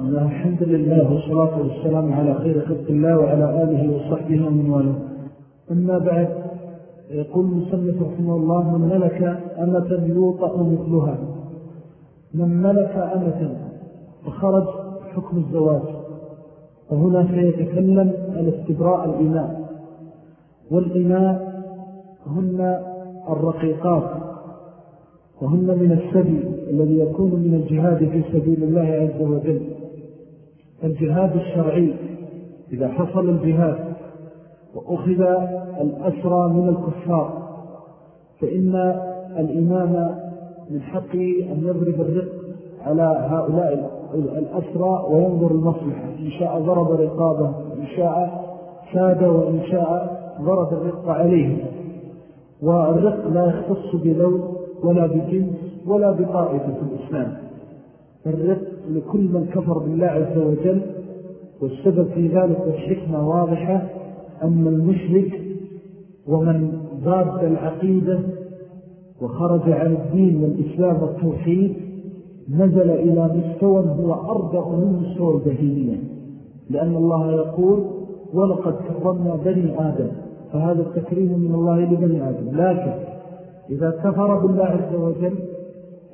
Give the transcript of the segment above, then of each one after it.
الحمد لله والصلاة والسلام على خير خلق الله وعلى آله وصحبه ومن والاه. أما بعد يقول مسلم رحمه الله من ملك أمة يوطأ مثلها. من ملك أمة فخرج حكم الزواج. وهنا سيتكلم الاستبراء الإناء والإناء هن الرقيقات. وهن من السبي الذي يكون من الجهاد في سبيل الله عز وجل. الجهاد الشرعي إذا حصل الجهاد وأخذ الأسرى من الكفار فإن الإمام من حقه أن يضرب الرق على هؤلاء الأسرى وينظر المصلحة. إن شاء ضرب رقابة إن شاء ساد وإن شاء ضرب الرق عليه والرق لا يختص بلون ولا بجنس ولا بطائفة الإسلام. الرق لكل من كفر بالله عز وجل والسبب في ذلك والحكمة واضحة أن المشرك ومن ضاد العقيدة وخرج عن الدين والإسلام والتوحيد نزل إلى مستوى هو أرضع من مستوى البهيمية لأن الله يقول ولقد كرمنا بني آدم. فهذا التكريم من الله لبني آدم. لكن إذا كفر بالله عز وجل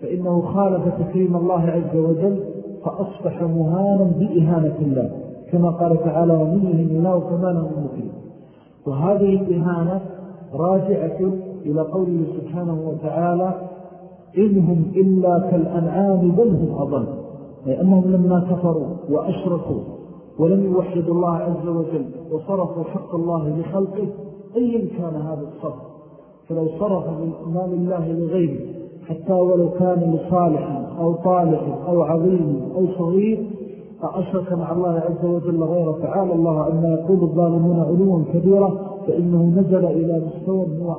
فإنه خالف تكريم الله عز وجل فأصبح مهانا بإهانة الله كما قال تعالى ومنهم الله فما له وهذه الإهانة راجعة إلى قوله سبحانه وتعالى إنهم إلا كالأنعام بل هم أضل أي أنهم لما كفروا وأشركوا ولم يوحدوا الله عز وجل وصرفوا حق الله لخلقه أي كان هذا الصرف؟ فلو صرف من أمام الله لغيره حتى ولو كان لصالح أو طالح أو عظيم أو صغير فأشرك مع الله عز وجل غير تعالى الله أن يقول الظالمون علوا كبيرا فإنه نزل إلى مستوى هو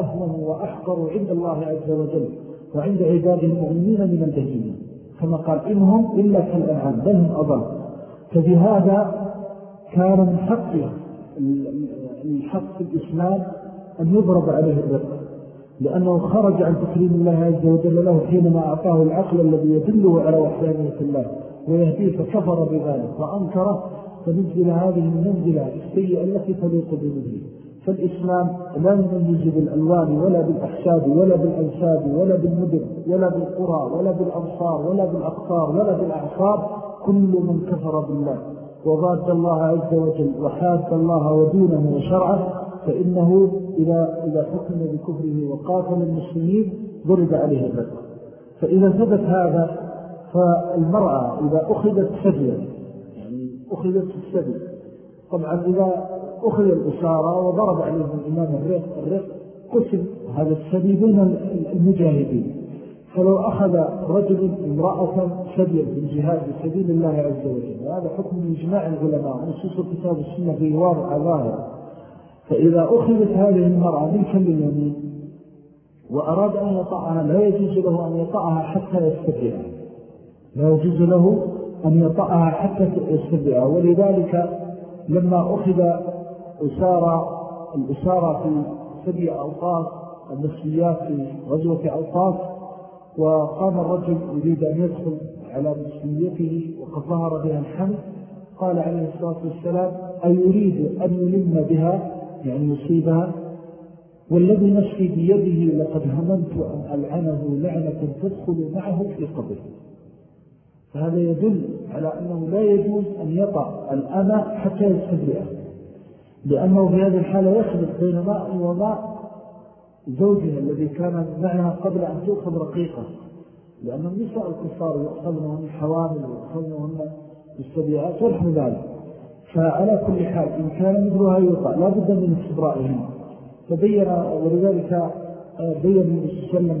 أهون وأحقر عند الله عز وجل وعند عباده المؤمنين من البهيمين كما قال إنهم إلا كالأنعام بل هم أضل. فبهذا كان من حق الحق الإسلام أن يضرب عليه الرق لأنه خرج عن تكريم الله عز وجل له حينما أعطاه العقل الذي يدله على وحيانية الله ويهديه فكفر بذلك وأنكره فنزل هذه المنزلة السيئة التي تليق بنزله فالإسلام لا يميز بالألوان ولا بالأحساب ولا بالأنساب ولا بالمدن ولا بالقرى ولا بالأنصار ولا بالأقطار ولا بالأعصار كل من كفر بالله. وضاد الله عز وجل وحاد الله ودينه وشرعه فإنه إذا, إذا حكم بكفره وقاتل المسلمين ضرب عليه الرد فإذا ثبت هذا فالمرأة إذا أخذت سبيا يعني أخذت السبي طبعا إذا أخذ الإشارة وضرب عليهم الإمام الرق الرق قسم هذا السبي بين المجاهدين. فلو أخذ رجل امرأة سبيا في الجهاد بسبيل الله عز وجل وهذا حكم من إجماع العلماء ونصوص الكتاب السنة في واضع ظاهر. فإذا أخذت هذه المرأة من كل اليمين وأراد أن يطعها لا يجوز له أن يطعها حتى يستبعها لا يجوز له أن يطعها حتى يستبعها ولذلك لما أخذ أسارة الأسارة في سبع أوقات النسليات في غزوة أوقات وقام الرجل يريد أن يدخل على مسلميته وقد ظهر بها الحمد قال عليه الصلاة والسلام أيريد أن يلم بها؟ يعني يصيبها والذي نفسي بيده لقد هممت أن ألعنه لعنة تدخل معه في قبره. فهذا يدل على أنه لا يجوز أن يطع الأمى حتى يستبرئه لأنه في هذه الحالة يخلط بين ماء وماء زوجها الذي كان معها قبل أن تأخذ رقيقة. لأن النساء الكفار يأخذنهن حوامل ويأخذنهن بالسبيعات ونحن ذلك. فعلى كل حال إن كان مثلها يوقع لا بد من استبرائهم. فبين ولذلك آه، بين النبي صلى الله عليه وسلم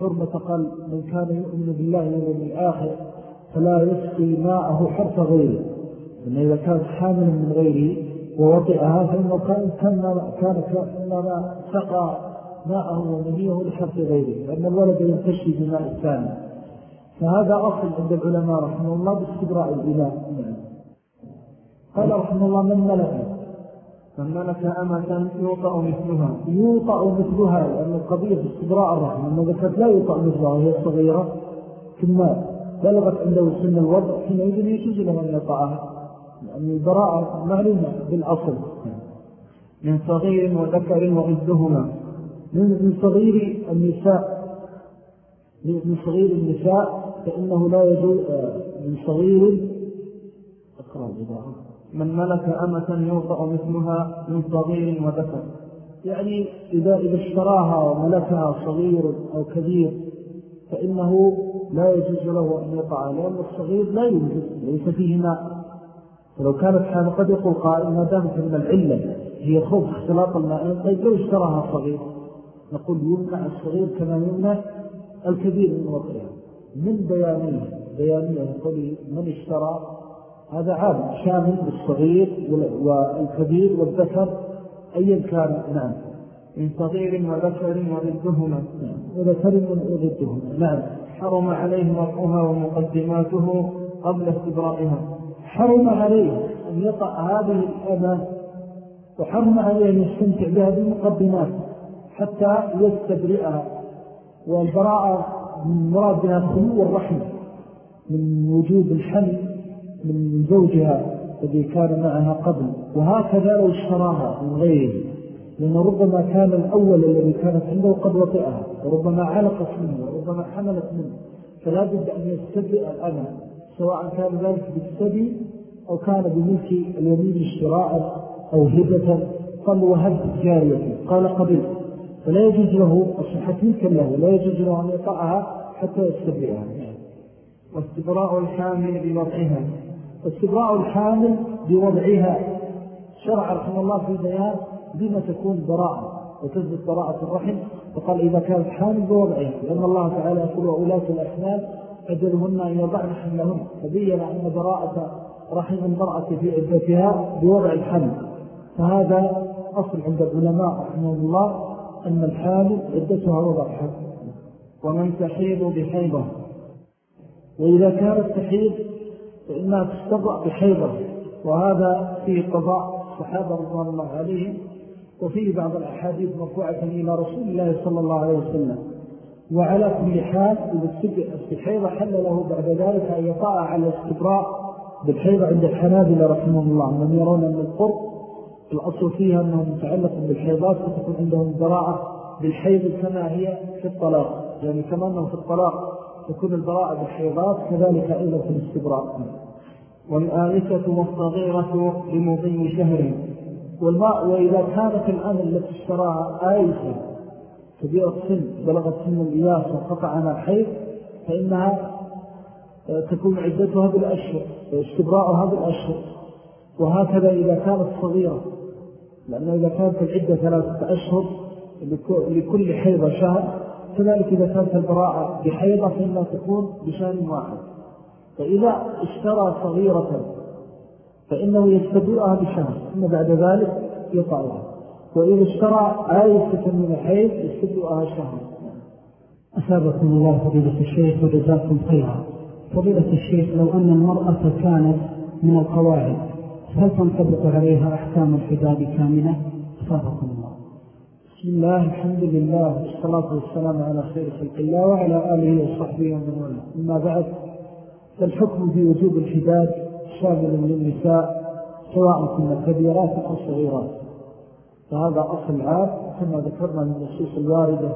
حرمة قال من كان يؤمن بالله واليوم الآخر فلا يسقي ماءه حرف غيره. إن إذا كان حاملا من غيره ووطئها فإنه كان كان كان سقى ماءه ومنيه لحرف غيره لأن الولد ينتشي بماء الثاني. فهذا أصل عند العلماء رحمه الله باستبراء الإله. قال رحمه الله من ملك؟ من ملك أمة يوطأ مثلها. يوطأ مثلها لأن القضية في استبراء الرحمة. أن ذكرت لا يوطأ مثلها وهي صغيرة ثم بلغت عنده سن الوضع حينئذ يجوز له أن يطعها لأن البراءة معلومة بالأصل. من صغير وذكر وعدهما من صغير النساء. من صغير النساء فإنه لا يجوز من صغير أقرأ الإضاءة من ملك أمة يوطأ مثلها من صغير وذكر يعني إذا, إذا اشتراها وملكها صغير أو كبير فإنه لا يجوز له أن يطع لأن الصغير لا يوجد ليس فيه ماء. فلو كانت حال قد يقول قائل ما دامت من العلة هي خوف اختلاط الماء طيب لو اشتراها صغير نقول يمنع الصغير كما يمنع الكبير من وضعها من بيانيه؟ بيانيه يقول من اشترى هذا عام شامل بالصغير والكبير والذكر أيا كان نعم. من صغير وذكر وردهما نعم. وذكر وردهما نعم. حرم عليه مرعها ومقدماته قبل استبرائها حرم عليه أن يطع هذه الأمة وحرم عليه أن يستمتع بها بالمقدمات حتى يستبرئها. والبراءة من مراد بها خلو الرحم من وجود الحمل. من زوجها الذي كان معها قبل. وهكذا لو اشتراها من غيره. لأن ربما كان الأول الذي كانت عنده قد وطئها. وربما علقت منه وربما حملت منه. فلا بد أن يستبئ الأمل سواء كان ذلك بالسبي أو كان بملك اليمين اشتراء أو هبة قال وهب جارية. قال قبل. فلا يجوز له الصحة له. لا يجوز له أن يطعها حتى يستبئها واستبراء الحامل بوضعها استبراء الحامل بوضعها. شرع رحمه الله في بيان بما تكون براءة وتثبت براءة الرحم وقال إذا كانت حامل بوضعها لأن الله تعالى يقول وأولاة الأحمال أجلهن أن يضعن حملهن. فبين أن براءة رحم المرأة في عدتها بوضع الحمل فهذا أصل عند العلماء رحمه الله أن الحامل عدتها وضع الحمل ومن تحيض بحيضة. وإذا كانت تحيض فإنها تستضع بحيضة وهذا فيه قضاء الصحابة رضوان الله عليهم وفيه بعض الأحاديث مرفوعة إلى رسول الله صلى الله عليه وسلم. وعلى كل حال إذا الحيضة حل له بعد ذلك أن يطاع على الاستبراء بالحيضة عند الحنابلة رحمه الله. من يرون أن القرب الأصل فيها أنه متعلق بالحيضات وتكون عندهم براءة بالحيض كما هي في الطلاق. يعني كما أنه في الطلاق. تكون البراءة بالحيضات كذلك أيضا في الاستبراء. والآلسة والصغيرة لمضي شهر. والماء وإذا كانت الآن التي اشتراها آيسة كبيرة سن بلغت سن الإياس وقطع عنها الحيض فإنها آه، تكون عدتها بالأشهر واستبراءها بالأشهر. وهكذا إذا كانت صغيرة لأنه إذا كانت العدة ثلاثة أشهر لكل حيضة شهر كذلك إذا كانت البراءة بحيضة فإنها تكون بشهر واحد. فإذا اشترى صغيرة فإنه يستبرئها بشهر ثم بعد ذلك يطعها وإذا اشترى آية من الحيض يستبرئها شهر. أسابكم الله فضيلة الشيخ وجزاكم خيرا. فضيلة الشيخ لو أن المرأة كانت من القواعد هل تنطبق عليها أحكام الحداد كاملة؟ أسابكم الله. بسم الله الحمد لله والصلاة والسلام على خير خلق الله وعلى آله وصحبه ومن والاه. أما بعد فالحكم في وجوب الحداد شامل للنساء سواء كنا كبيرات أو صغيرات. فهذا أصل عام كما ذكرنا من النصوص الواردة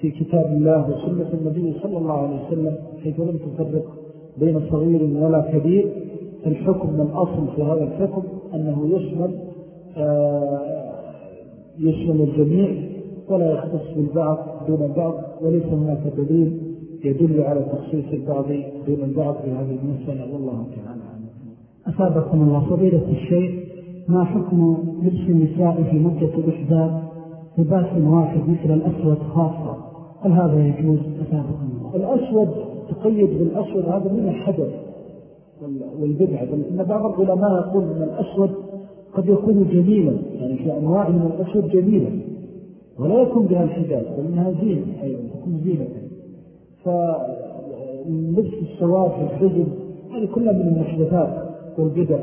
في كتاب الله وسنة النبي صلى الله عليه وسلم حيث لم تفرق بين صغير ولا كبير. الحكم من الأصل في هذا الحكم أنه يشمل آه، يشمل الجميع ولا يختص بالبعض دون البعض وليس هناك دليل يدل على تخصيص البعض دون البعض في هذه المسألة. والله تعالى أسابقكم الله. فضيلة الشيخ ما حكم لبس النساء في مدة الإحداث لباس واحد مثل الأسود خاصة؟ هل هذا يجوز؟ أسابقكم الله. الأسود تقيد بالأسود هذا من الحدث والبدعة إن بعض العلماء يقول أن الأسود قد يكون جميلا يعني في أنواع من الأسود جميلا ولا يكون بها الحجاب بل إنها زينة أيضا تكون زينة. فلبس السواد في الحجب هذه كلها من المحدثات والبدع.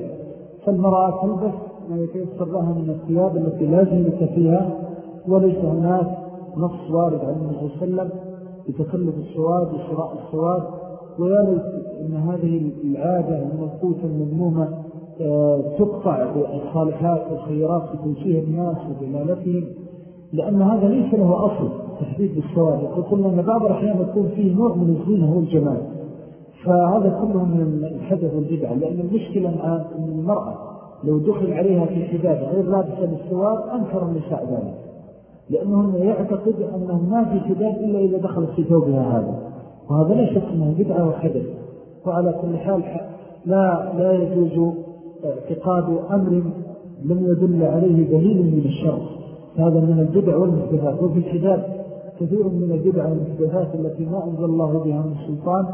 فالمرأة تلبس ما يتيسر لها من الثياب التي لا زينة فيها وليس هناك نص وارد عن النبي صلى الله عليه وسلم بتكلف السواد وشراء السواد. ويالي أن هذه العادة المنقوطة المذمومة تقطع بالصالحات والخيرات في توجيه الناس ودلالتهم لأن هذا ليس له أصل تحديد بالسواد. يقول قلنا أن بعض الأحيان يكون فيه نوع من الزين هو الجمال. فهذا كله من الحدث والبدعة لأن المشكلة مع المرأة لو دخل عليها في حداد غير لابسة للسواد أنكر النساء ذلك. لأنهم يعتقد أنه ما في حداد إلا إذا دخل في ثوبها هذا. وهذا لا شك أنه بدعة وحدث. وعلى كل حال لا, لا يجوز اعتقاد أمر لم يدل عليه دليل من الشر هذا من البدع والمحدثات وفي الحداد كثير من البدع والمحدثات التي ما أنزل الله بها من السلطان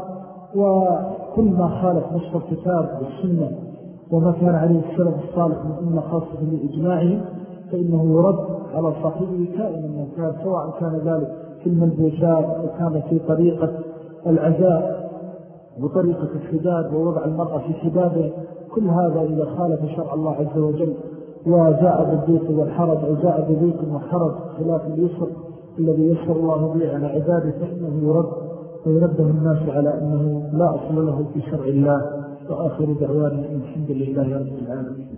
وكل ما خالف نصف الكتاب والسنة وما كان عليه السلف الصالح من أمة خاصة بإجماعهم فإنه يرد على صاحبه كائنا من كان سواء كان ذلك في الملبوسات وكان في طريقة العزاء. وطريقة الحداد ووضع المرأة في حداده كل هذا إذا خالف شرع الله عز وجل وجاء بالضيق والحرج أو جاء بضيق وحرج خلاف اليسر الذي يسر الله به على عباده فإنه يرد ويرده الناس على أنه لا أصل له في شرع الله. وآخر دعوانا الحمد لله رب العالمين.